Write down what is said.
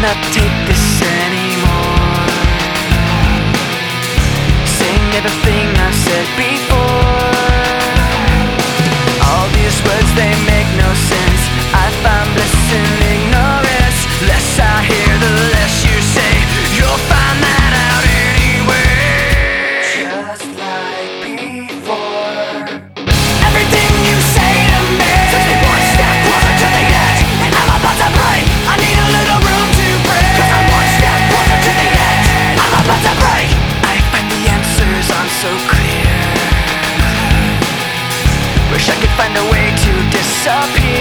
not take disappear.